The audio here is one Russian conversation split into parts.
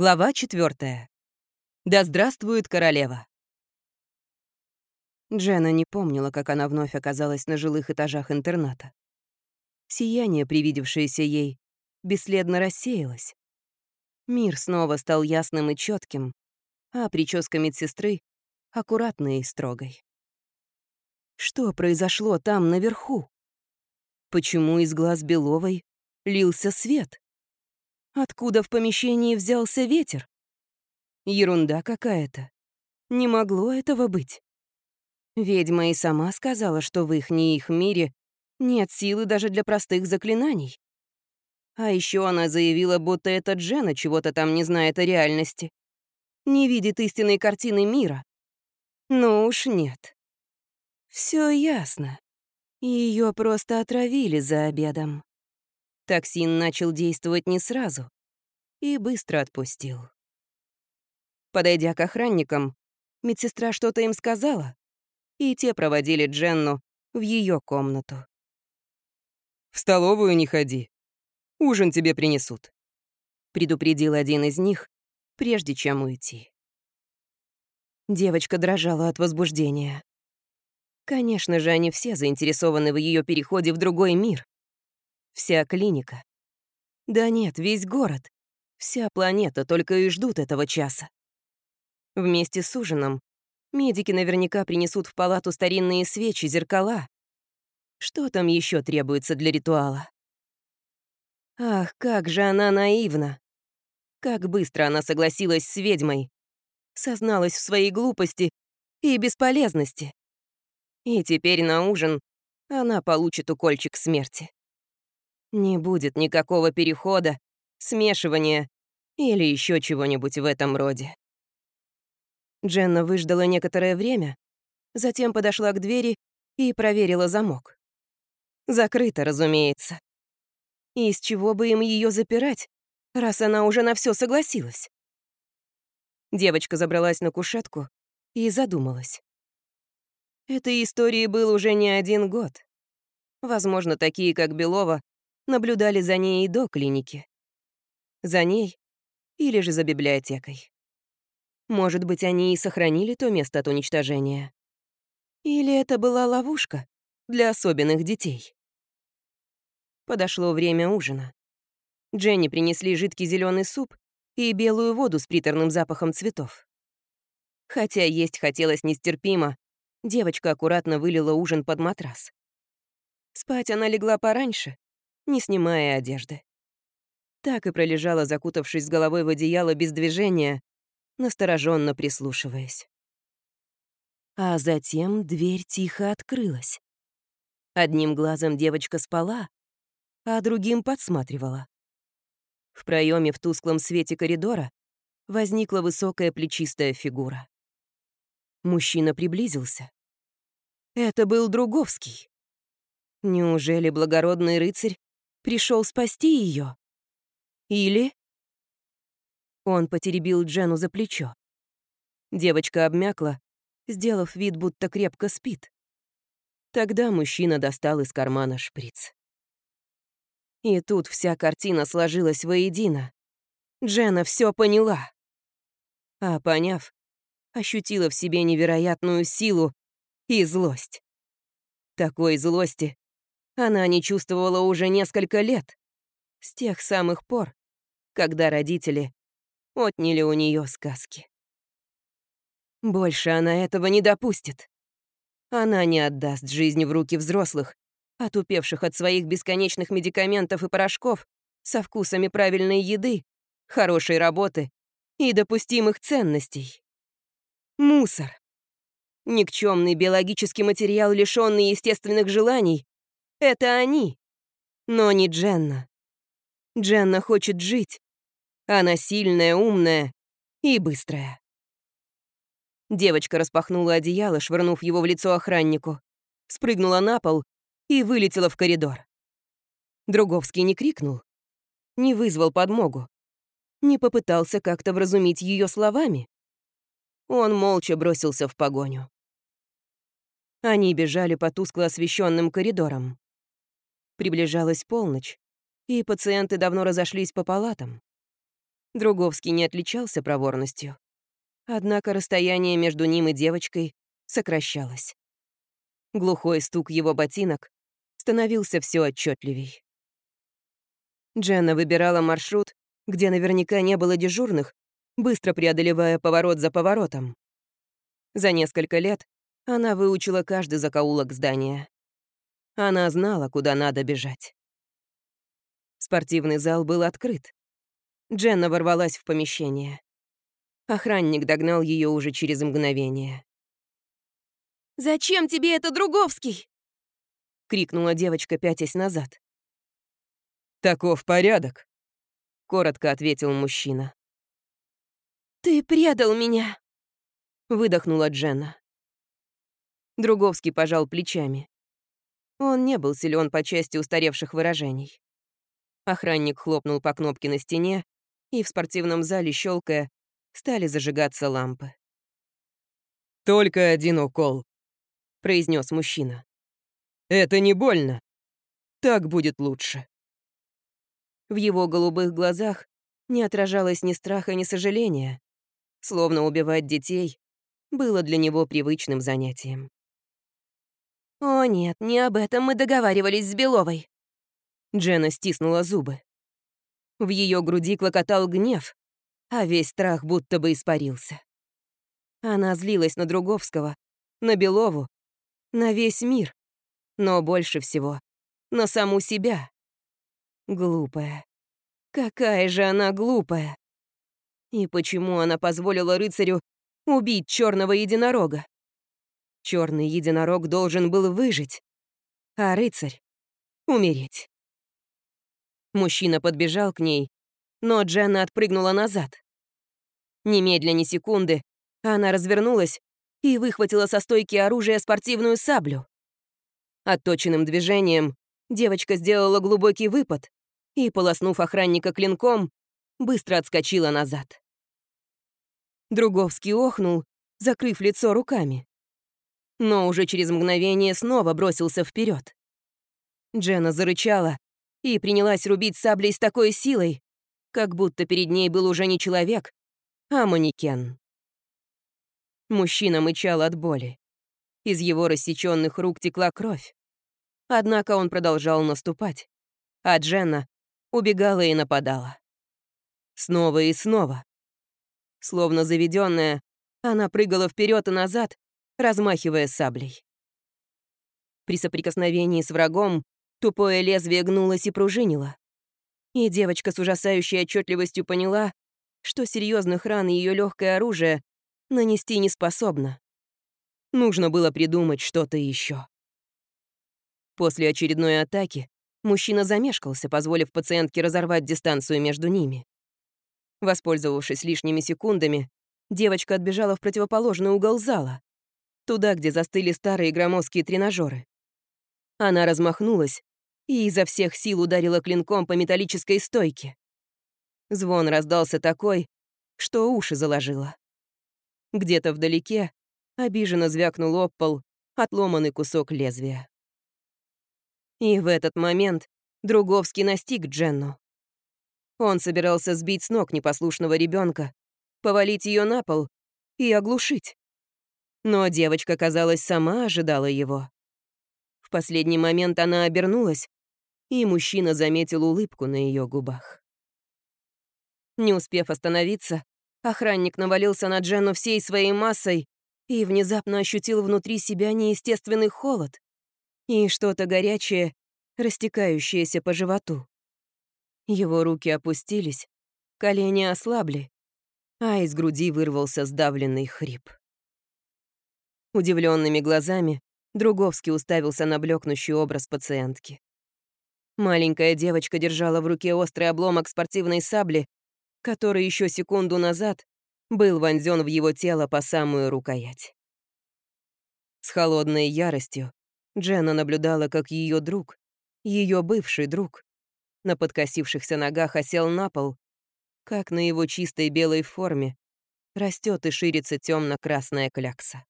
Глава 4. Да здравствует королева. Дженна не помнила, как она вновь оказалась на жилых этажах интерната. Сияние, привидевшееся ей, бесследно рассеялось. Мир снова стал ясным и четким, а прическа медсестры — аккуратной и строгой. Что произошло там, наверху? Почему из глаз Беловой лился свет? Откуда в помещении взялся ветер? Ерунда какая-то. Не могло этого быть. Ведьма и сама сказала, что в их не их мире нет силы даже для простых заклинаний. А еще она заявила, будто эта Джена чего-то там не знает о реальности. Не видит истинной картины мира. Ну уж нет. Все ясно. Ее просто отравили за обедом. Токсин начал действовать не сразу и быстро отпустил. Подойдя к охранникам, медсестра что-то им сказала, и те проводили Дженну в ее комнату. «В столовую не ходи. Ужин тебе принесут», — предупредил один из них, прежде чем уйти. Девочка дрожала от возбуждения. Конечно же, они все заинтересованы в ее переходе в другой мир. Вся клиника. Да нет, весь город. Вся планета только и ждут этого часа. Вместе с ужином медики наверняка принесут в палату старинные свечи, зеркала. Что там еще требуется для ритуала? Ах, как же она наивна! Как быстро она согласилась с ведьмой. Созналась в своей глупости и бесполезности. И теперь на ужин она получит укольчик смерти. Не будет никакого перехода, смешивания или еще чего-нибудь в этом роде. Дженна выждала некоторое время, затем подошла к двери и проверила замок. Закрыто, разумеется. И из чего бы им ее запирать, раз она уже на все согласилась? Девочка забралась на кушетку и задумалась. Этой истории был уже не один год. Возможно, такие, как Белова, наблюдали за ней и до клиники. За ней или же за библиотекой. Может быть, они и сохранили то место от уничтожения. Или это была ловушка для особенных детей. Подошло время ужина. Дженни принесли жидкий зеленый суп и белую воду с приторным запахом цветов. Хотя есть хотелось нестерпимо, девочка аккуратно вылила ужин под матрас. Спать она легла пораньше, не снимая одежды. Так и пролежала, закутавшись с головой в одеяло без движения, настороженно прислушиваясь. А затем дверь тихо открылась. Одним глазом девочка спала, а другим подсматривала. В проеме в тусклом свете коридора возникла высокая плечистая фигура. Мужчина приблизился. Это был Друговский. Неужели благородный рыцарь пришел спасти ее? Или... Он потеребил Джену за плечо. Девочка обмякла, сделав вид, будто крепко спит. Тогда мужчина достал из кармана шприц. И тут вся картина сложилась воедино. Джена все поняла. А поняв, ощутила в себе невероятную силу и злость. Такой злости она не чувствовала уже несколько лет. С тех самых пор, когда родители отняли у нее сказки. Больше она этого не допустит. Она не отдаст жизнь в руки взрослых, отупевших от своих бесконечных медикаментов и порошков со вкусами правильной еды, хорошей работы и допустимых ценностей. Мусор. Никчемный биологический материал, лишенный естественных желаний, это они, но не Дженна. Дженна хочет жить. Она сильная, умная и быстрая. Девочка распахнула одеяло, швырнув его в лицо охраннику, спрыгнула на пол и вылетела в коридор. Друговский не крикнул, не вызвал подмогу, не попытался как-то вразумить ее словами. Он молча бросился в погоню. Они бежали по тускло освещенным коридорам. Приближалась полночь, и пациенты давно разошлись по палатам. Друговский не отличался проворностью. Однако расстояние между ним и девочкой сокращалось. Глухой стук его ботинок становился все отчетливей. Дженна выбирала маршрут, где наверняка не было дежурных, быстро преодолевая поворот за поворотом. За несколько лет она выучила каждый закоулок здания. Она знала, куда надо бежать. Спортивный зал был открыт. Дженна ворвалась в помещение. Охранник догнал ее уже через мгновение. «Зачем тебе это, Друговский?» — крикнула девочка, пятясь назад. «Таков порядок», — коротко ответил мужчина. «Ты предал меня!» — выдохнула Дженна. Друговский пожал плечами. Он не был силен по части устаревших выражений. Охранник хлопнул по кнопке на стене, и в спортивном зале, щелкая, стали зажигаться лампы. «Только один укол», — произнес мужчина. «Это не больно. Так будет лучше». В его голубых глазах не отражалось ни страха, ни сожаления, словно убивать детей было для него привычным занятием. «О нет, не об этом мы договаривались с Беловой». Дженна стиснула зубы. В ее груди клокотал гнев, а весь страх будто бы испарился. Она злилась на Друговского, на Белову, на весь мир, но больше всего на саму себя. Глупая. Какая же она глупая. И почему она позволила рыцарю убить черного единорога? Черный единорог должен был выжить, а рыцарь — умереть. Мужчина подбежал к ней, но Дженна отпрыгнула назад. Немедля ни секунды она развернулась и выхватила со стойки оружия спортивную саблю. Отточенным движением девочка сделала глубокий выпад и, полоснув охранника клинком, быстро отскочила назад. Друговский охнул, закрыв лицо руками но уже через мгновение снова бросился вперед. Дженна зарычала и принялась рубить саблей с такой силой, как будто перед ней был уже не человек, а манекен. Мужчина мычал от боли. Из его рассеченных рук текла кровь. Однако он продолжал наступать, а Дженна убегала и нападала. Снова и снова. Словно заведенная, она прыгала вперед и назад, размахивая саблей. При соприкосновении с врагом тупое лезвие гнулось и пружинило. И девочка с ужасающей отчетливостью поняла, что серьезных ран ее легкое оружие нанести не способно. Нужно было придумать что-то еще. После очередной атаки мужчина замешкался, позволив пациентке разорвать дистанцию между ними. Воспользовавшись лишними секундами, девочка отбежала в противоположный угол зала туда, где застыли старые громоздкие тренажеры. Она размахнулась и изо всех сил ударила клинком по металлической стойке. Звон раздался такой, что уши заложило. Где-то вдалеке обиженно звякнул об пол отломанный кусок лезвия. И в этот момент Друговский настиг Дженну. Он собирался сбить с ног непослушного ребенка, повалить ее на пол и оглушить. Но девочка, казалось, сама ожидала его. В последний момент она обернулась, и мужчина заметил улыбку на ее губах. Не успев остановиться, охранник навалился на Дженну всей своей массой и внезапно ощутил внутри себя неестественный холод и что-то горячее, растекающееся по животу. Его руки опустились, колени ослабли, а из груди вырвался сдавленный хрип. Удивленными глазами Друговский уставился на блекнущий образ пациентки. Маленькая девочка держала в руке острый обломок спортивной сабли, который еще секунду назад был вонзен в его тело по самую рукоять. С холодной яростью Дженна наблюдала, как ее друг, ее бывший друг, на подкосившихся ногах осел на пол, как на его чистой белой форме растет и ширится темно-красная клякса.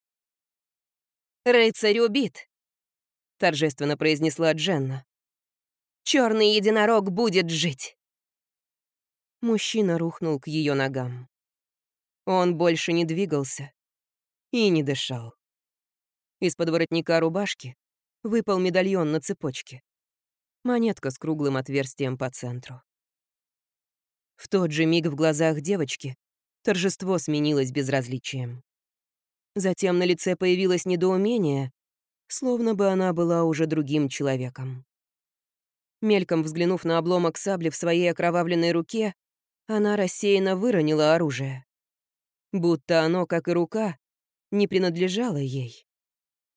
«Рыцарь убит», — торжественно произнесла Дженна. Черный единорог будет жить». Мужчина рухнул к ее ногам. Он больше не двигался и не дышал. Из-под воротника рубашки выпал медальон на цепочке. Монетка с круглым отверстием по центру. В тот же миг в глазах девочки торжество сменилось безразличием. Затем на лице появилось недоумение, словно бы она была уже другим человеком. Мельком взглянув на обломок сабли в своей окровавленной руке, она рассеянно выронила оружие. Будто оно, как и рука, не принадлежало ей.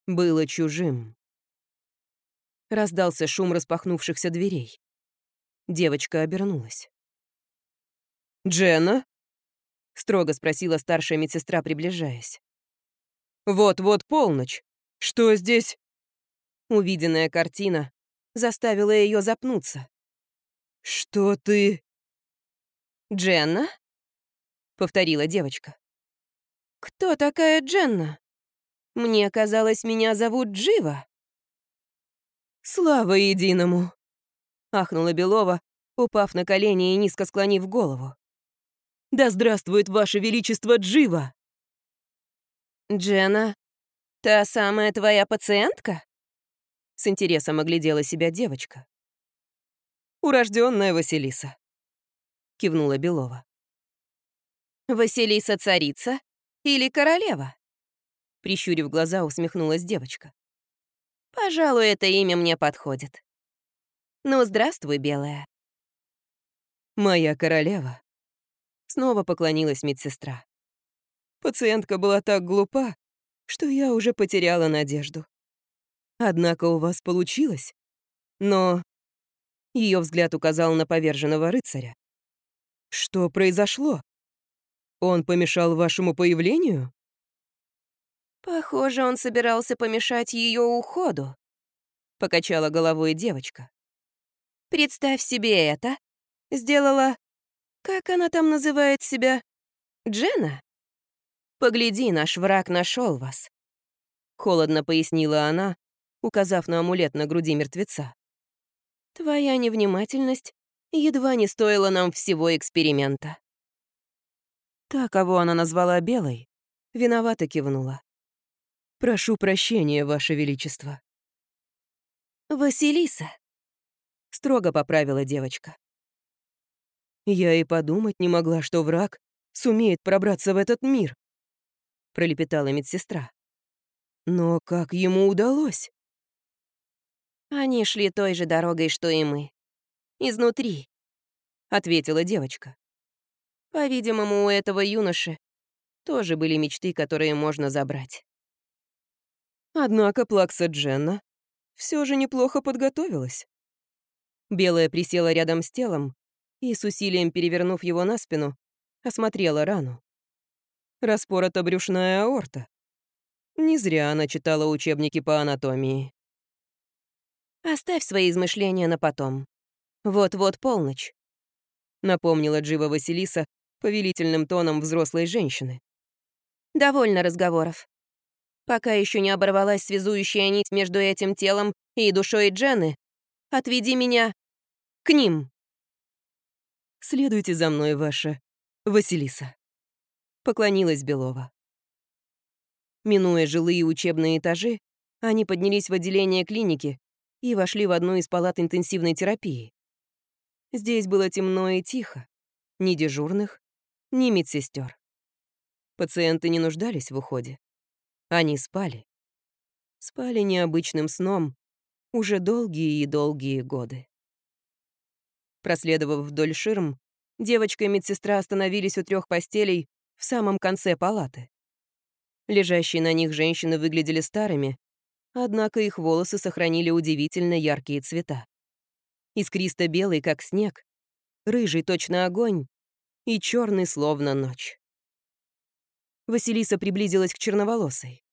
Было чужим. Раздался шум распахнувшихся дверей. Девочка обернулась. «Дженна?» — строго спросила старшая медсестра, приближаясь. «Вот-вот полночь. Что здесь?» Увиденная картина заставила ее запнуться. «Что ты...» «Дженна?» — повторила девочка. «Кто такая Дженна? Мне казалось, меня зовут Джива». «Слава единому!» — ахнула Белова, упав на колени и низко склонив голову. «Да здравствует Ваше Величество Джива!» «Дженна, та самая твоя пациентка?» С интересом оглядела себя девочка. «Урожденная Василиса», кивнула Белова. «Василиса царица или королева?» Прищурив глаза, усмехнулась девочка. «Пожалуй, это имя мне подходит. Ну, здравствуй, белая». «Моя королева», — снова поклонилась медсестра. Пациентка была так глупа, что я уже потеряла надежду. Однако у вас получилось. Но... Ее взгляд указал на поверженного рыцаря. Что произошло? Он помешал вашему появлению? Похоже, он собирался помешать ее уходу, покачала головой девочка. Представь себе это. Сделала... Как она там называет себя? Джена? Погляди, наш враг нашел вас. Холодно пояснила она, указав на амулет на груди мертвеца. Твоя невнимательность едва не стоило нам всего эксперимента. Та, кого она назвала Белой, виновато кивнула. «Прошу прощения, Ваше Величество». «Василиса», — строго поправила девочка. «Я и подумать не могла, что враг сумеет пробраться в этот мир», — пролепетала медсестра. «Но как ему удалось?» Они шли той же дорогой, что и мы изнутри», — ответила девочка. По-видимому, у этого юноши тоже были мечты, которые можно забрать. Однако Плакса Дженна все же неплохо подготовилась. Белая присела рядом с телом и, с усилием перевернув его на спину, осмотрела рану. Распорота брюшная аорта. Не зря она читала учебники по анатомии. «Оставь свои измышления на потом. «Вот-вот полночь», — напомнила Джива Василиса повелительным тоном взрослой женщины. «Довольно разговоров. Пока еще не оборвалась связующая нить между этим телом и душой Джены, отведи меня к ним». «Следуйте за мной, ваша Василиса», — поклонилась Белова. Минуя жилые учебные этажи, они поднялись в отделение клиники и вошли в одну из палат интенсивной терапии. Здесь было темно и тихо. Ни дежурных, ни медсестер. Пациенты не нуждались в уходе. Они спали. Спали необычным сном уже долгие и долгие годы. Проследовав вдоль ширм, девочка и медсестра остановились у трех постелей в самом конце палаты. Лежащие на них женщины выглядели старыми, однако их волосы сохранили удивительно яркие цвета искристо-белый, как снег, рыжий точно огонь и черный, словно ночь. Василиса приблизилась к черноволосой.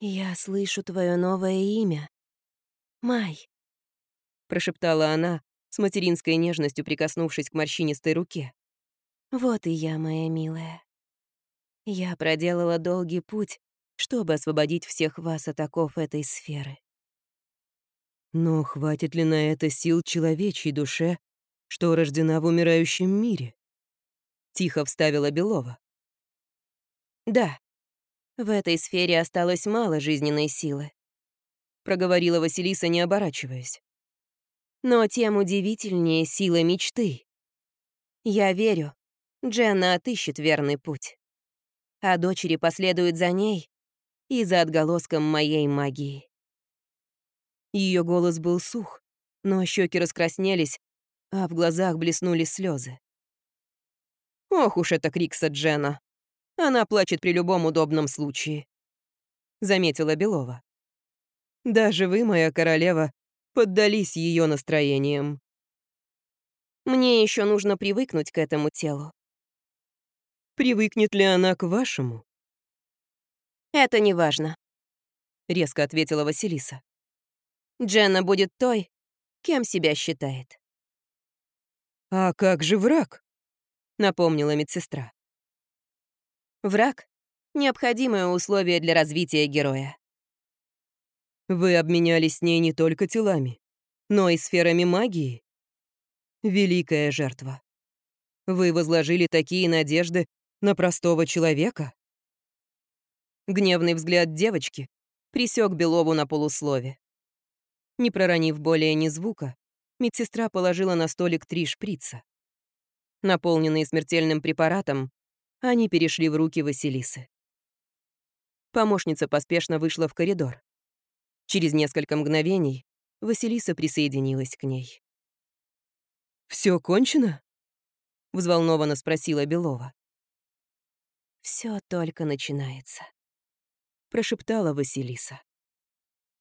«Я слышу твое новое имя. Май», — прошептала она, с материнской нежностью прикоснувшись к морщинистой руке. «Вот и я, моя милая. Я проделала долгий путь, чтобы освободить всех вас от оков этой сферы. Но хватит ли на это сил человечьей душе, что рождена в умирающем мире. Тихо вставила Белова. Да, в этой сфере осталось мало жизненной силы, проговорила Василиса, не оборачиваясь. Но тем удивительнее сила мечты. Я верю, Дженна отыщет верный путь. А дочери последуют за ней и за отголоском моей магии. Ее голос был сух, но щеки раскраснелись, а в глазах блеснули слезы. «Ох уж эта Крикса Джена! Она плачет при любом удобном случае», — заметила Белова. «Даже вы, моя королева, поддались ее настроениям». «Мне еще нужно привыкнуть к этому телу». «Привыкнет ли она к вашему?» «Это не важно», — резко ответила Василиса. «Дженна будет той, кем себя считает». «А как же враг?» — напомнила медсестра. «Враг — необходимое условие для развития героя». «Вы обменялись с ней не только телами, но и сферами магии. Великая жертва. Вы возложили такие надежды на простого человека?» Гневный взгляд девочки присек Белову на полуслове. Не проронив более ни звука, медсестра положила на столик три шприца. Наполненные смертельным препаратом, они перешли в руки Василисы. Помощница поспешно вышла в коридор. Через несколько мгновений Василиса присоединилась к ней. Все кончено?» — взволнованно спросила Белова. Все только начинается прошептала Василиса.